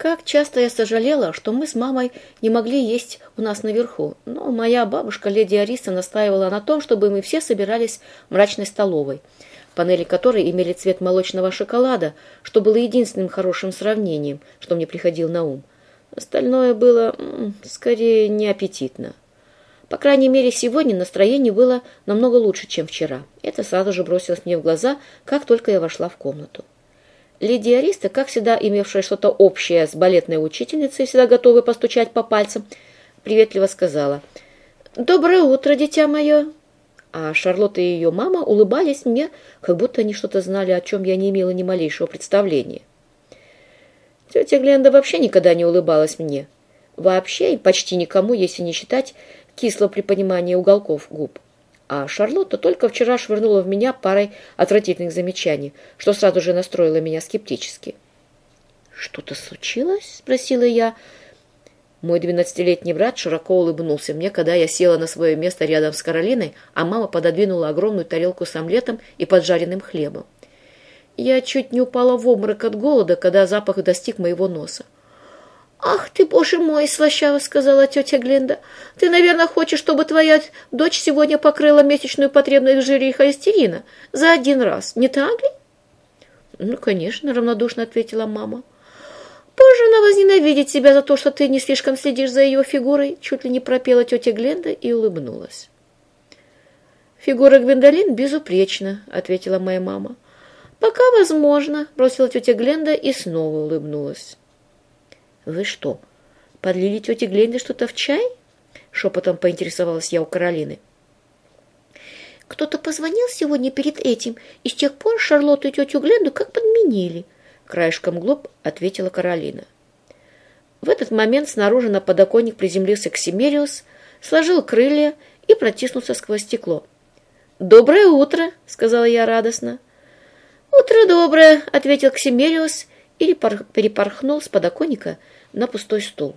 Как часто я сожалела, что мы с мамой не могли есть у нас наверху, но моя бабушка, леди Ариса, настаивала на том, чтобы мы все собирались в мрачной столовой, панели которой имели цвет молочного шоколада, что было единственным хорошим сравнением, что мне приходило на ум. Остальное было, скорее, неаппетитно. По крайней мере, сегодня настроение было намного лучше, чем вчера. Это сразу же бросилось мне в глаза, как только я вошла в комнату. Лидия Ариста, как всегда имевшая что-то общее с балетной учительницей, всегда готовая постучать по пальцам, приветливо сказала «Доброе утро, дитя мое!» А Шарлотта и ее мама улыбались мне, как будто они что-то знали, о чем я не имела ни малейшего представления. Тетя Гленда вообще никогда не улыбалась мне. Вообще и почти никому, если не считать кисло при понимании уголков губ. А Шарлотта только вчера швырнула в меня парой отвратительных замечаний, что сразу же настроило меня скептически. «Что-то случилось?» – спросила я. Мой двенадцатилетний брат широко улыбнулся мне, когда я села на свое место рядом с Каролиной, а мама пододвинула огромную тарелку с омлетом и поджаренным хлебом. Я чуть не упала в обморок от голода, когда запах достиг моего носа. «Ах ты, боже мой!» — слащаво сказала тетя Гленда. «Ты, наверное, хочешь, чтобы твоя дочь сегодня покрыла месячную потребность в жире и холестерина за один раз, не так ли?» «Ну, конечно», — равнодушно ответила мама. «Позже она возненавидит тебя за то, что ты не слишком следишь за ее фигурой», чуть ли не пропела тетя Гленда и улыбнулась. «Фигура Гвендолин безупречна», — ответила моя мама. «Пока возможно», — бросила тетя Гленда и снова улыбнулась. «Вы что, подлили тете Гленде что-то в чай?» Шепотом поинтересовалась я у Каролины. «Кто-то позвонил сегодня перед этим, и с тех пор Шарлотту и тетю Гленду как подменили», краешком глуп ответила Каролина. В этот момент снаружи на подоконник приземлился Ксимериус, сложил крылья и протиснулся сквозь стекло. «Доброе утро!» — сказала я радостно. «Утро доброе!» — ответил Ксимериус и перепорхнул с подоконника на пустой стул.